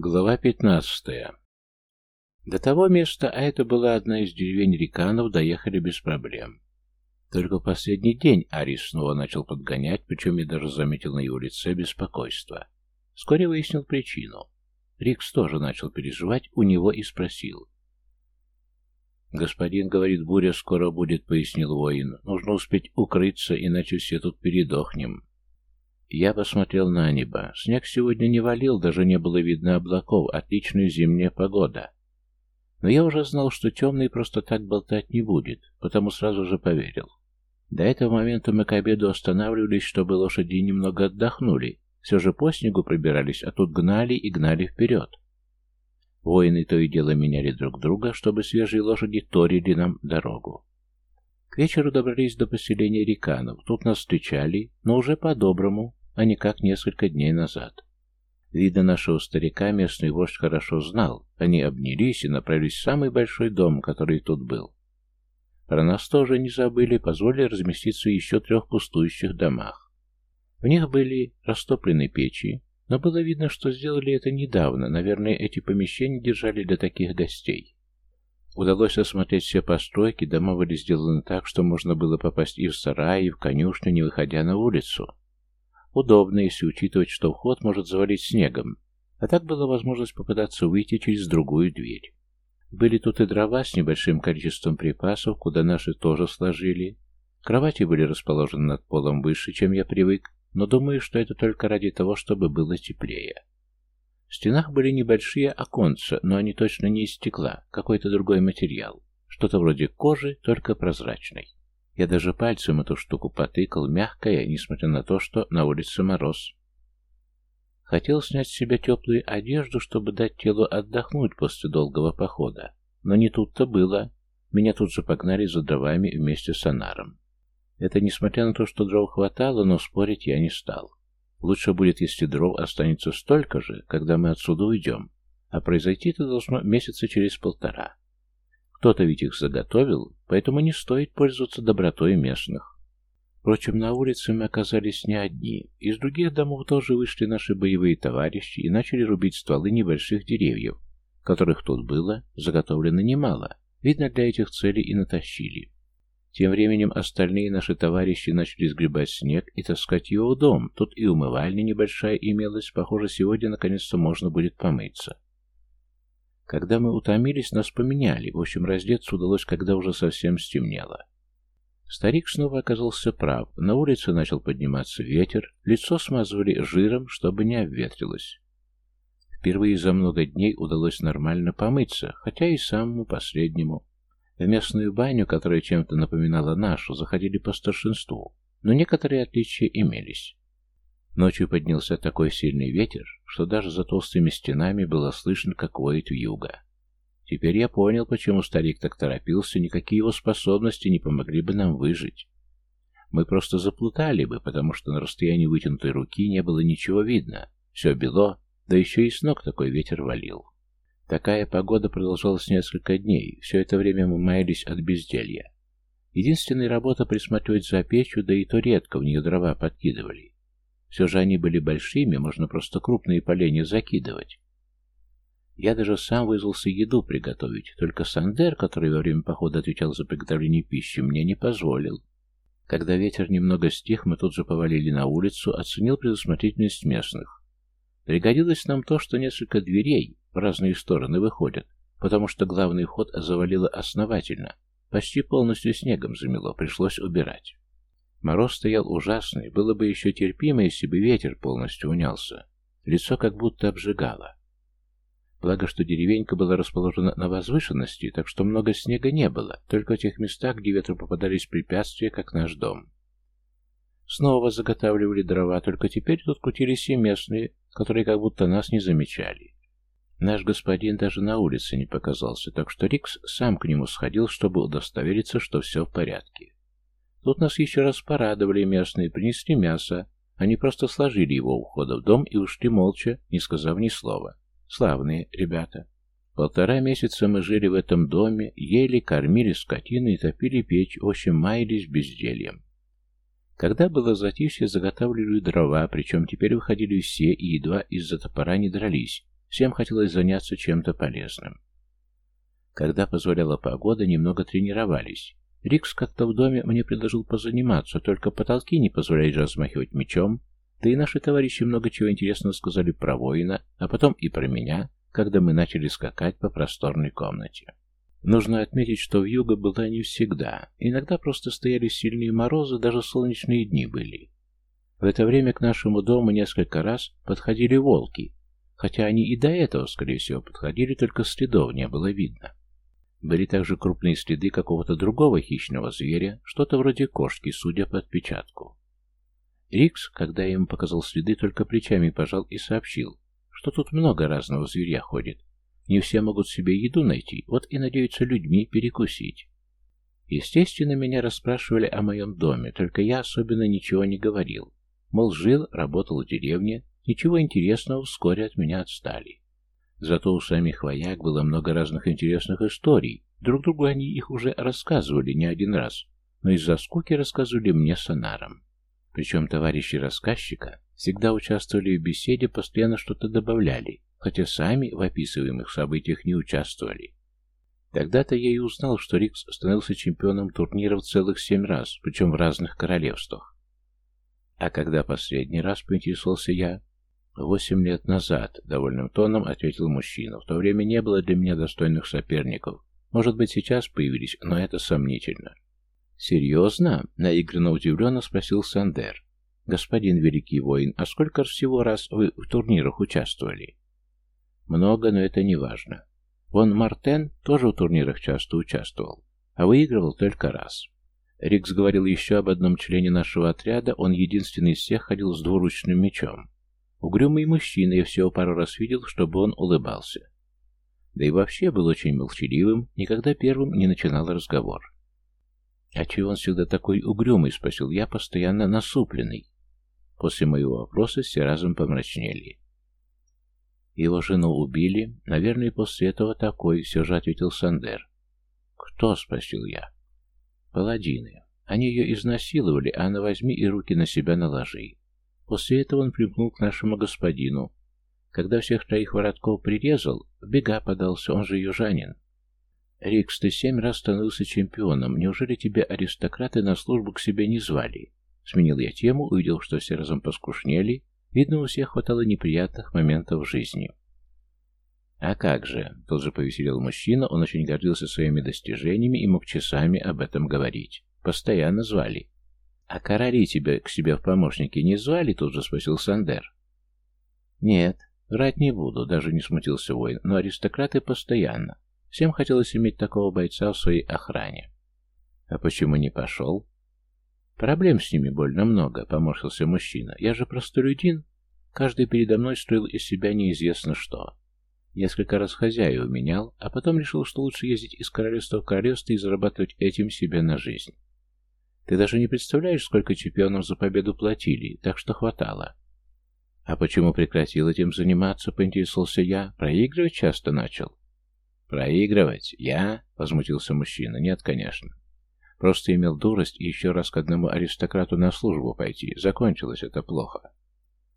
Глава 15. До того места, а это была одна из деревень Риканов, доехали без проблем. Только в последний день Арис снова начал подгонять, причем я даже заметил на его лице беспокойство. Вскоре выяснил причину. Рикс тоже начал переживать у него и спросил. «Господин, — говорит, — буря скоро будет, — пояснил воин. Нужно успеть укрыться, иначе все тут передохнем». Я посмотрел на небо. Снег сегодня не валил, даже не было видно облаков. Отличная зимняя погода. Но я уже знал, что темный просто так болтать не будет, потому сразу же поверил. До этого момента мы к обеду останавливались, чтобы лошади немного отдохнули. Все же по снегу пробирались, а тут гнали и гнали вперед. Воины то и дело меняли друг друга, чтобы свежие лошади торили нам дорогу. К вечеру добрались до поселения Риканов. Тут нас встречали, но уже по-доброму, а не как несколько дней назад. Видно, нашего старика местный вождь хорошо знал. Они обнялись и направились в самый большой дом, который тут был. Про нас тоже не забыли, и позволили разместиться в еще трех пустующих домах. В них были растоплены печи, но было видно, что сделали это недавно, наверное, эти помещения держали для таких гостей. Удалось осмотреть все постройки, дома были сделаны так, что можно было попасть и в сарай, и в конюшню, не выходя на улицу. Удобно, если учитывать, что вход может завалить снегом, а так была возможность попытаться выйти через другую дверь. Были тут и дрова с небольшим количеством припасов, куда наши тоже сложили. Кровати были расположены над полом выше, чем я привык, но думаю, что это только ради того, чтобы было теплее. В стенах были небольшие оконца, но они точно не из стекла, какой-то другой материал, что-то вроде кожи, только прозрачной. Я даже пальцем эту штуку потыкал, мягкая, несмотря на то, что на улице мороз. Хотел снять с себя теплую одежду, чтобы дать телу отдохнуть после долгого похода. Но не тут-то было. Меня тут же погнали за дровами вместе с Анаром. Это несмотря на то, что дров хватало, но спорить я не стал. Лучше будет, если дров останется столько же, когда мы отсюда уйдем. А произойти это должно месяца через полтора. Кто-то ведь их заготовил, поэтому не стоит пользоваться добротой местных. Впрочем, на улице мы оказались не одни. Из других домов тоже вышли наши боевые товарищи и начали рубить стволы небольших деревьев, которых тут было заготовлено немало. Видно, для этих целей и натащили. Тем временем остальные наши товарищи начали сгребать снег и таскать его в дом. Тут и умывальня небольшая имелась. Похоже, сегодня наконец-то можно будет помыться. Когда мы утомились, нас поменяли. В общем, раздеться удалось, когда уже совсем стемнело. Старик снова оказался прав. На улице начал подниматься ветер, лицо смазывали жиром, чтобы не обветрилось. Впервые за много дней удалось нормально помыться, хотя и самому последнему. В местную баню, которая чем-то напоминала нашу, заходили по старшинству, но некоторые отличия имелись. Ночью поднялся такой сильный ветер, что даже за толстыми стенами было слышно, как воет вьюга. Теперь я понял, почему старик так торопился, никакие его способности не помогли бы нам выжить. Мы просто заплутали бы, потому что на расстоянии вытянутой руки не было ничего видно. Все бело, да еще и с ног такой ветер валил. Такая погода продолжалась несколько дней, все это время мы маялись от безделья. Единственная работа присматривать за печью, да и то редко в нее дрова подкидывали. Все же они были большими, можно просто крупные поленья закидывать. Я даже сам вызвался еду приготовить, только Сандер, который во время похода отвечал за приготовление пищи, мне не позволил. Когда ветер немного стих, мы тут же повалили на улицу, оценил предусмотрительность местных. Пригодилось нам то, что несколько дверей в разные стороны выходят, потому что главный вход завалило основательно. Почти полностью снегом замело, пришлось убирать. Мороз стоял ужасный, было бы еще терпимо, если бы ветер полностью унялся. Лицо как будто обжигало. Благо, что деревенька была расположена на возвышенности, так что много снега не было, только в тех местах, где ветру попадались препятствия, как наш дом. Снова заготавливали дрова, только теперь тут крутились и местные, которые как будто нас не замечали. Наш господин даже на улице не показался, так что Рикс сам к нему сходил, чтобы удостовериться, что все в порядке. Тут нас еще раз порадовали местные, принесли мясо. Они просто сложили его у входа в дом и ушли молча, не сказав ни слова. Славные ребята. Полтора месяца мы жили в этом доме, ели, кормили скотину и топили печь, в общем, маялись бездельем. Когда было затишье, заготавливали дрова, причем теперь выходили все и едва из-за топора не дрались. Всем хотелось заняться чем-то полезным. Когда позволяла погода, немного тренировались. Рикс как-то в доме мне предложил позаниматься, только потолки не позволяли размахивать мечом, да и наши товарищи много чего интересного сказали про воина, а потом и про меня, когда мы начали скакать по просторной комнате. Нужно отметить, что в вьюга было не всегда. Иногда просто стояли сильные морозы, даже солнечные дни были. В это время к нашему дому несколько раз подходили волки, хотя они и до этого, скорее всего, подходили, только следов не было видно. Были также крупные следы какого-то другого хищного зверя, что-то вроде кошки, судя по отпечатку. Рикс, когда я ему показал следы, только плечами пожал и сообщил, что тут много разного зверя ходит. Не все могут себе еду найти, вот и надеются людьми перекусить. Естественно, меня расспрашивали о моем доме, только я особенно ничего не говорил. Мол, жил, работал в деревне, ничего интересного вскоре от меня отстали. Зато у самих вояк было много разных интересных историй. Друг другу они их уже рассказывали не один раз, но из-за скуки рассказывали мне с Анаром. Причем товарищи рассказчика всегда участвовали в беседе, постоянно что-то добавляли, хотя сами в описываемых событиях не участвовали. Тогда-то я и узнал, что Рикс становился чемпионом турниров целых семь раз, причем в разных королевствах. А когда последний раз поинтересовался я, Восемь лет назад, — довольным тоном ответил мужчина. В то время не было для меня достойных соперников. Может быть, сейчас появились, но это сомнительно. «Серьезно?» — наигранно удивленно спросил Сандер. «Господин Великий Воин, а сколько всего раз вы в турнирах участвовали?» «Много, но это не важно. Вон Мартен тоже в турнирах часто участвовал, а выигрывал только раз». Рикс говорил еще об одном члене нашего отряда, он единственный из всех ходил с двуручным мечом. Угрюмый мужчина, я всего пару раз видел, чтобы он улыбался. Да и вообще был очень молчаливым, никогда первым не начинал разговор. «А чего он всегда такой угрюмый?» — спросил я, постоянно насупленный. После моего вопроса все разом помрачнели. «Его жену убили. Наверное, после этого такой», — все же ответил Сандер. «Кто?» — спросил я. «Паладины. Они ее изнасиловали, а она возьми и руки на себя наложи. После этого он примкнул к нашему господину. Когда всех троих воротков прирезал, бега подался, он же южанин. «Рикс, ты семь раз становился чемпионом. Неужели тебя аристократы на службу к себе не звали?» Сменил я тему, увидел, что все разом поскушнели. Видно, у всех хватало неприятных моментов в жизни. «А как же!» — тут же повеселил мужчина, он очень гордился своими достижениями и мог часами об этом говорить. «Постоянно звали. «А короли тебя к себе в помощники не звали?» — тут же спросил Сандер. «Нет, врать не буду», — даже не смутился воин, «но аристократы постоянно. Всем хотелось иметь такого бойца в своей охране». «А почему не пошел?» «Проблем с ними больно много», — поморщился мужчина. «Я же простолюдин. Каждый передо мной строил из себя неизвестно что. Несколько раз хозяева менял, а потом решил, что лучше ездить из королевства в королевство и зарабатывать этим себе на жизнь. Ты даже не представляешь, сколько чемпионам за победу платили, так что хватало. А почему прекратил этим заниматься, поинтересовался я. Проигрывать часто начал. Проигрывать? Я? Возмутился мужчина. Нет, конечно. Просто имел дурость и еще раз к одному аристократу на службу пойти. Закончилось это плохо.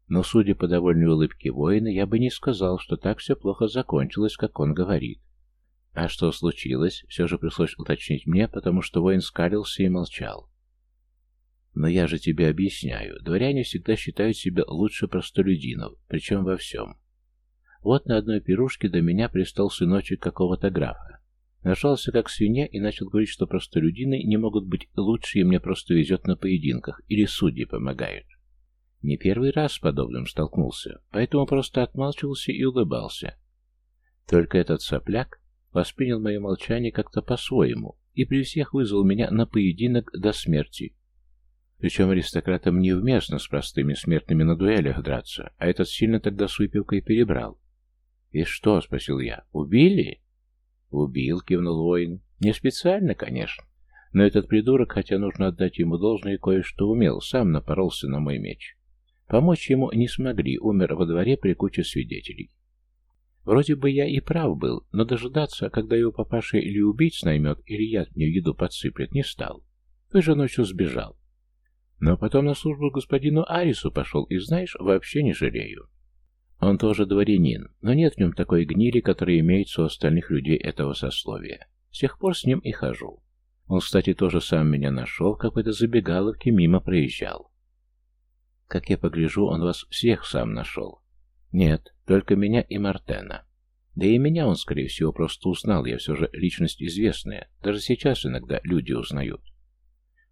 Но, судя по довольной улыбке воина, я бы не сказал, что так все плохо закончилось, как он говорит. А что случилось, все же пришлось уточнить мне, потому что воин скалился и молчал. Но я же тебе объясняю, дворяне всегда считают себя лучше простолюдинов, причем во всем. Вот на одной пирушке до меня пристал сыночек какого-то графа. Нажался как свинья и начал говорить, что простолюдины не могут быть лучше, и мне просто везет на поединках, или судьи помогают. Не первый раз с подобным столкнулся, поэтому просто отмалчивался и улыбался. Только этот сопляк воспринял мое молчание как-то по-своему и при всех вызвал меня на поединок до смерти, причем аристократам невместно с простыми смертными на дуэлях драться, а этот сильно тогда с выпивкой перебрал. «И что?» — спросил я. «Убили?» «Убил», — кивнул воин. «Не специально, конечно. Но этот придурок, хотя нужно отдать ему должное, кое-что умел, сам напоролся на мой меч. Помочь ему не смогли, умер во дворе при куче свидетелей. Вроде бы я и прав был, но дожидаться, когда его папаша или убить наймет, или яд мне в еду подсыплет, не стал. Вы же ночью сбежал. Но потом на службу господину Арису пошел, и, знаешь, вообще не жалею. Он тоже дворянин, но нет в нем такой гнили, которая имеется у остальных людей этого сословия. С тех пор с ним и хожу. Он, кстати, тоже сам меня нашел, как это забегаловки мимо проезжал. Как я погляжу, он вас всех сам нашел. Нет, только меня и Мартена. Да и меня он, скорее всего, просто узнал, я все же личность известная. Даже сейчас иногда люди узнают.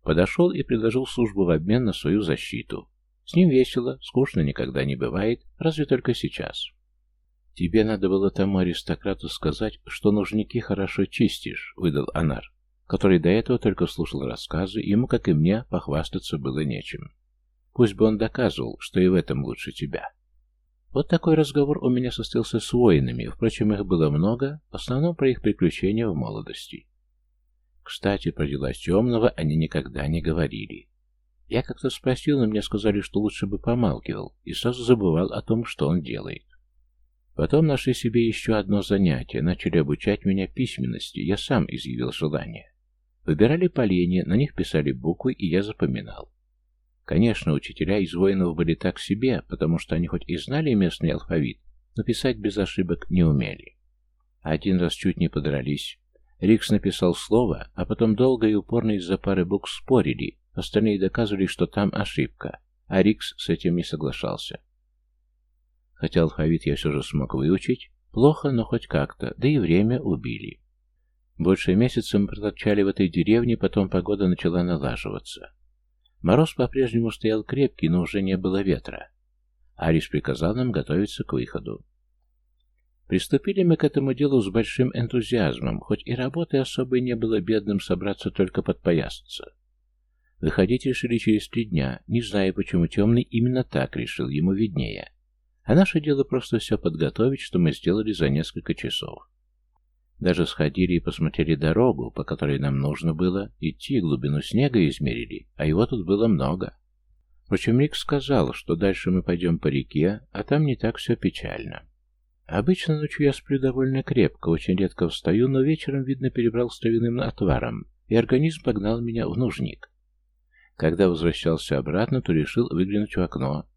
Подошел и предложил службу в обмен на свою защиту. С ним весело, скучно никогда не бывает, разве только сейчас. «Тебе надо было тому аристократу сказать, что нужники хорошо чистишь», — выдал Анар, который до этого только слушал рассказы, ему, как и мне, похвастаться было нечем. Пусть бы он доказывал, что и в этом лучше тебя. Вот такой разговор у меня состоялся с воинами, впрочем, их было много, в основном про их приключения в молодости. Кстати, про дела темного они никогда не говорили. Я как-то спросил, и мне сказали, что лучше бы помалкивал, и сразу забывал о том, что он делает. Потом нашли себе еще одно занятие, начали обучать меня письменности, я сам изъявил желание. Выбирали поленья, на них писали буквы, и я запоминал. Конечно, учителя из воинов были так себе, потому что они хоть и знали местный алфавит, но писать без ошибок не умели. Один раз чуть не подрались. Рикс написал слово, а потом долго и упорно из-за пары букв спорили, остальные доказывали, что там ошибка, а Рикс с этим не соглашался. Хотя алфавит я все же смог выучить, плохо, но хоть как-то, да и время убили. Больше месяца мы проторчали в этой деревне, потом погода начала налаживаться. Мороз по-прежнему стоял крепкий, но уже не было ветра. Арис приказал нам готовиться к выходу. Приступили мы к этому делу с большим энтузиазмом, хоть и работы особой не было бедным собраться только подпоясаться. Выходить решили через три дня, не зная, почему Темный именно так решил, ему виднее. А наше дело просто все подготовить, что мы сделали за несколько часов. Даже сходили и посмотрели дорогу, по которой нам нужно было идти, глубину снега измерили, а его тут было много. Впрочем, Рик сказал, что дальше мы пойдем по реке, а там не так все печально. Обычно ночью я сплю довольно крепко, очень редко встаю, но вечером, видно, перебрал с травяным отваром, и организм погнал меня в нужник. Когда возвращался обратно, то решил выглянуть в окно.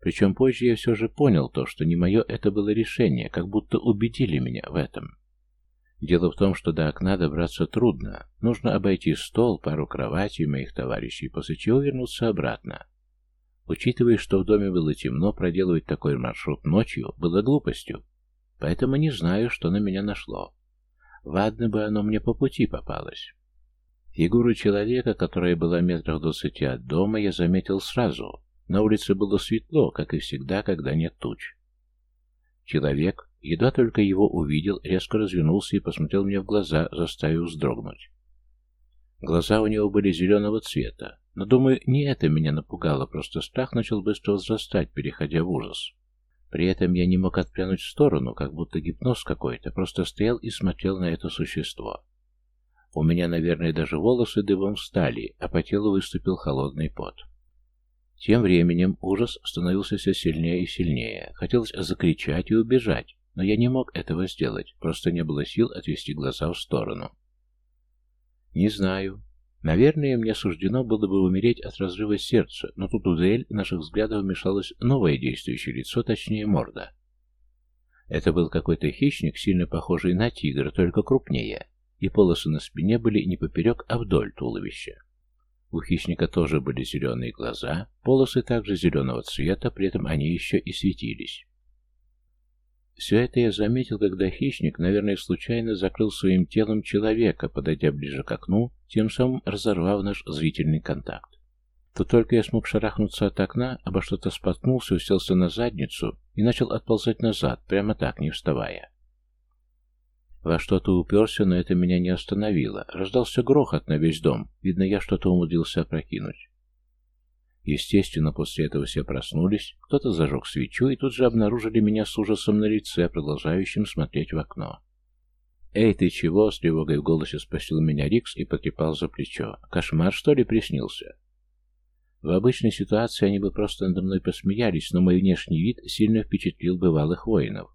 Причем позже я все же понял то, что не мое это было решение, как будто убедили меня в этом. Дело в том, что до окна добраться трудно. Нужно обойти стол, пару кроватей моих товарищей, после чего вернуться обратно. Учитывая, что в доме было темно, проделывать такой маршрут ночью было глупостью, поэтому не знаю, что на меня нашло. Ладно бы оно мне по пути попалось. Фигуру человека, которая была метрах двадцати от дома, я заметил сразу. На улице было светло, как и всегда, когда нет туч. Человек, едва только его увидел, резко развернулся и посмотрел мне в глаза, заставив вздрогнуть. Глаза у него были зеленого цвета, но, думаю, не это меня напугало, просто страх начал быстро возрастать, переходя в ужас. При этом я не мог отпрянуть в сторону, как будто гипноз какой-то, просто стоял и смотрел на это существо. У меня, наверное, даже волосы дыбом встали, а по телу выступил холодный пот. Тем временем ужас становился все сильнее и сильнее. Хотелось закричать и убежать, но я не мог этого сделать, просто не было сил отвести глаза в сторону. Не знаю, Наверное, мне суждено было бы умереть от разрыва сердца, но тут у дуэль наших взглядов вмешалось новое действующее лицо, точнее морда. Это был какой-то хищник, сильно похожий на тигра, только крупнее, и полосы на спине были не поперек, а вдоль туловища. У хищника тоже были зеленые глаза, полосы также зеленого цвета, при этом они еще и светились. Все это я заметил, когда хищник, наверное, случайно закрыл своим телом человека, подойдя ближе к окну тем самым разорвав наш зрительный контакт. Тут только я смог шарахнуться от окна, обо что-то споткнулся, уселся на задницу и начал отползать назад, прямо так, не вставая. Во что-то уперся, но это меня не остановило. Раздался грохот на весь дом. Видно, я что-то умудрился опрокинуть. Естественно, после этого все проснулись, кто-то зажег свечу и тут же обнаружили меня с ужасом на лице, продолжающим смотреть в окно. «Эй, ты чего?» — с тревогой в голосе спросил меня Рикс и потрепал за плечо. «Кошмар, что ли, приснился?» В обычной ситуации они бы просто надо мной посмеялись, но мой внешний вид сильно впечатлил бывалых воинов.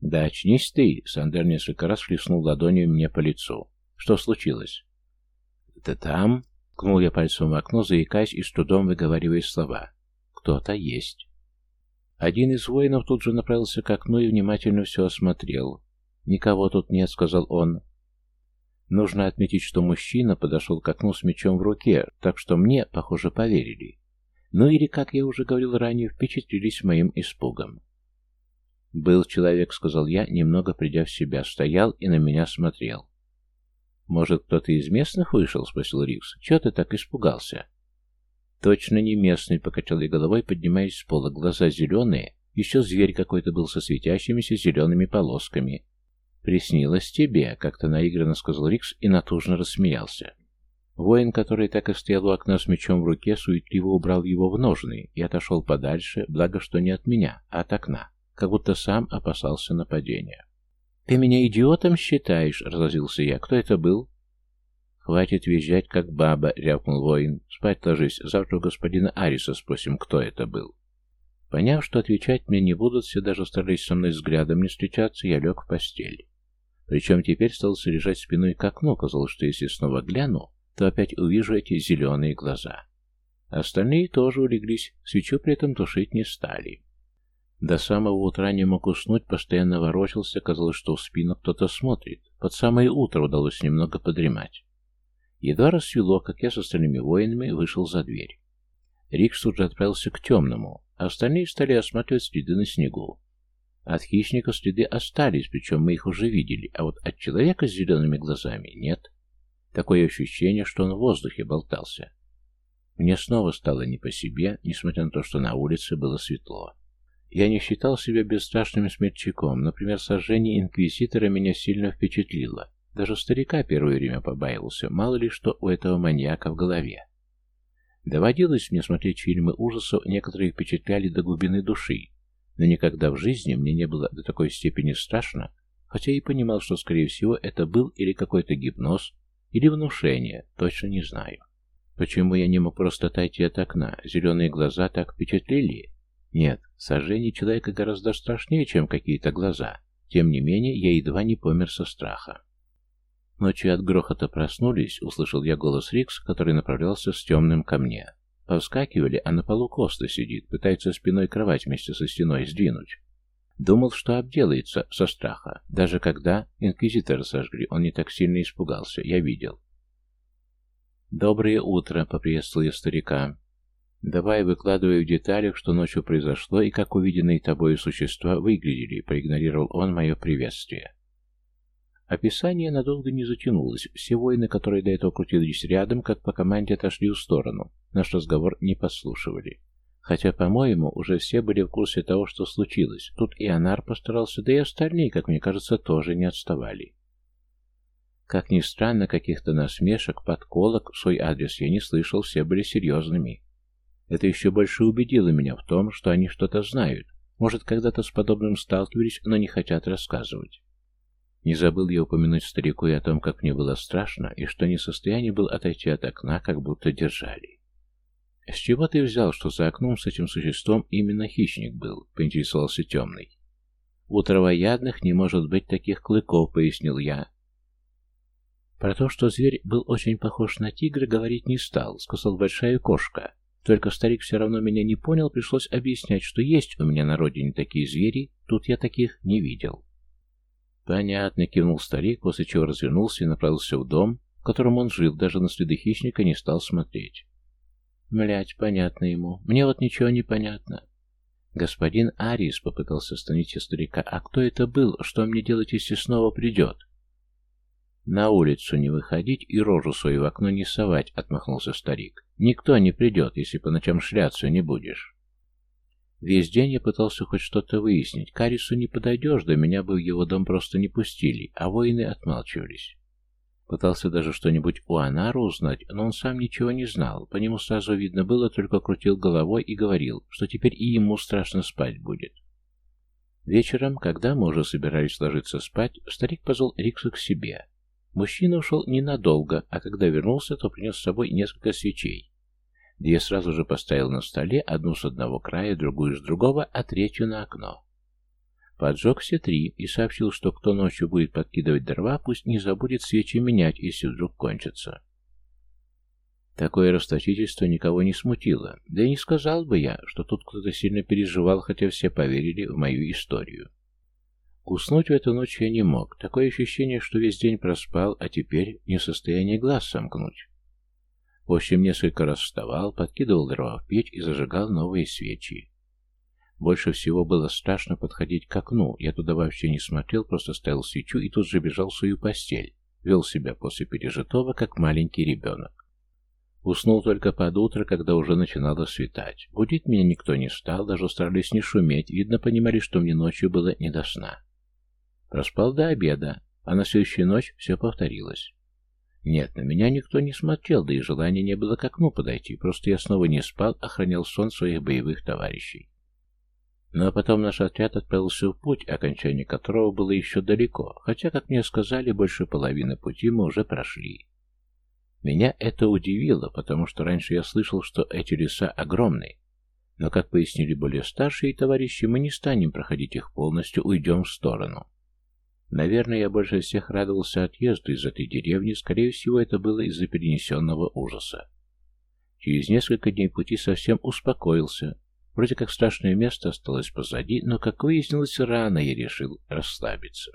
«Да очнись ты!» — Сандер несколько раз шлиснул ладонью мне по лицу. «Что случилось?» «Да там...» — кнул я пальцем в окно, заикаясь и с трудом выговаривая слова. «Кто-то есть». Один из воинов тут же направился к окну и внимательно все осмотрел. «Никого тут нет», — сказал он. Нужно отметить, что мужчина подошел к окну с мечом в руке, так что мне, похоже, поверили. Ну или, как я уже говорил ранее, впечатлились моим испугом. «Был человек», — сказал я, немного придя в себя, стоял и на меня смотрел. «Может, кто-то из местных вышел?» — спросил Рикс. «Чего ты так испугался?» «Точно не местный», — покачал я головой, поднимаясь с пола. Глаза зеленые. Еще зверь какой-то был со светящимися зелеными полосками. «Приснилось тебе», — как-то наигранно сказал Рикс и натужно рассмеялся. Воин, который так и стоял у окна с мечом в руке, суетливо убрал его в ножны и отошел подальше, благо что не от меня, а от окна, как будто сам опасался нападения. «Ты меня идиотом считаешь?» — разозлился я. «Кто это был?» «Хватит визжать, как баба», — рявкнул воин. «Спать ложись. Завтра у господина Ариса спросим, кто это был». Поняв, что отвечать мне не будут, все даже старались со мной взглядом не встречаться, я лег в постель. Причем теперь стал лежать спиной к окну, казалось, что если снова гляну, то опять увижу эти зеленые глаза. Остальные тоже улеглись, свечу при этом тушить не стали. До самого утра не мог уснуть, постоянно ворочался, казалось, что в спину кто-то смотрит. Под самое утро удалось немного подремать. Едва рассвело, как я с остальными воинами вышел за дверь. Рикс тут же отправился к темному, а остальные стали осматривать следы на снегу. От хищника следы остались, причем мы их уже видели, а вот от человека с зелеными глазами нет. Такое ощущение, что он в воздухе болтался. Мне снова стало не по себе, несмотря на то, что на улице было светло. Я не считал себя бесстрашным смельчаком, например, сожжение инквизитора меня сильно впечатлило. Даже старика первое время побаивался, мало ли что у этого маньяка в голове. Доводилось мне смотреть фильмы ужасов, некоторые впечатляли до глубины души, но никогда в жизни мне не было до такой степени страшно, хотя и понимал, что, скорее всего, это был или какой-то гипноз, или внушение, точно не знаю. Почему я не мог просто отойти от окна? Зеленые глаза так впечатлили. Нет, сожжение человека гораздо страшнее, чем какие-то глаза. Тем не менее, я едва не помер со страха. Ночью от грохота проснулись, услышал я голос Рикс, который направлялся с темным ко мне. Повскакивали, а на полу Коста сидит, пытается спиной кровать вместе со стеной сдвинуть. Думал, что обделается со страха. Даже когда инквизитора сожгли, он не так сильно испугался, я видел. «Доброе утро», — поприветствовал я старика. «Давай выкладывай в деталях, что ночью произошло и как увиденные тобой существа выглядели», — проигнорировал он мое приветствие. Описание надолго не затянулось, все воины, которые до этого крутились рядом, как по команде отошли в сторону, наш разговор не послушивали. Хотя, по-моему, уже все были в курсе того, что случилось. Тут и Анар постарался, да и остальные, как мне кажется, тоже не отставали. Как ни странно, каких-то насмешек, подколок в свой адрес я не слышал, все были серьезными. Это еще больше убедило меня в том, что они что-то знают. Может, когда-то с подобным сталкивались, но не хотят рассказывать. Не забыл я упомянуть старику и о том, как мне было страшно, и что не в состоянии был отойти от окна, как будто держали. «С чего ты взял, что за окном с этим существом именно хищник был?» — поинтересовался темный. «У травоядных не может быть таких клыков», — пояснил я. Про то, что зверь был очень похож на тигра, говорить не стал, сказал большая кошка. Только старик все равно меня не понял, пришлось объяснять, что есть у меня на родине такие звери, тут я таких не видел. «Понятно», — кивнул старик, после чего развернулся и направился в дом, в котором он жил, даже на следы хищника не стал смотреть. Млять, понятно ему. Мне вот ничего не понятно». Господин Арис попытался остановить старика. «А кто это был? Что мне делать, если снова придет?» «На улицу не выходить и рожу свою в окно не совать», — отмахнулся старик. «Никто не придет, если по ночам шляться не будешь». Весь день я пытался хоть что-то выяснить. Карису не подойдешь, да меня бы в его дом просто не пустили, а воины отмалчивались. Пытался даже что-нибудь у Анару узнать, но он сам ничего не знал. По нему сразу видно было, только крутил головой и говорил, что теперь и ему страшно спать будет. Вечером, когда мы уже собирались ложиться спать, старик позвал Рикса к себе. Мужчина ушел ненадолго, а когда вернулся, то принес с собой несколько свечей где я сразу же поставил на столе одну с одного края, другую с другого, а третью на окно. Поджег все три и сообщил, что кто ночью будет подкидывать дрова, пусть не забудет свечи менять, если вдруг кончатся. Такое расточительство никого не смутило, да и не сказал бы я, что тут кто-то сильно переживал, хотя все поверили в мою историю. Уснуть в эту ночь я не мог, такое ощущение, что весь день проспал, а теперь не в состоянии глаз сомкнуть. В общем, несколько раз вставал, подкидывал дрова в печь и зажигал новые свечи. Больше всего было страшно подходить к окну. Я туда вообще не смотрел, просто ставил свечу и тут же бежал в свою постель. Вел себя после пережитого, как маленький ребенок. Уснул только под утро, когда уже начинало светать. Будить меня никто не стал, даже старались не шуметь. Видно, понимали, что мне ночью было не до сна. Проспал до обеда, а на следующую ночь все повторилось. Нет, на меня никто не смотрел, да и желания не было к окну подойти, просто я снова не спал, а охранял сон своих боевых товарищей. Ну а потом наш отряд отправился в путь, окончание которого было еще далеко, хотя, как мне сказали, больше половины пути мы уже прошли. Меня это удивило, потому что раньше я слышал, что эти леса огромны. Но, как пояснили более старшие товарищи, мы не станем проходить их полностью, уйдем в сторону. Наверное, я больше всех радовался отъезду из этой деревни, скорее всего, это было из-за перенесенного ужаса. Через несколько дней пути совсем успокоился. Вроде как страшное место осталось позади, но, как выяснилось, рано я решил расслабиться.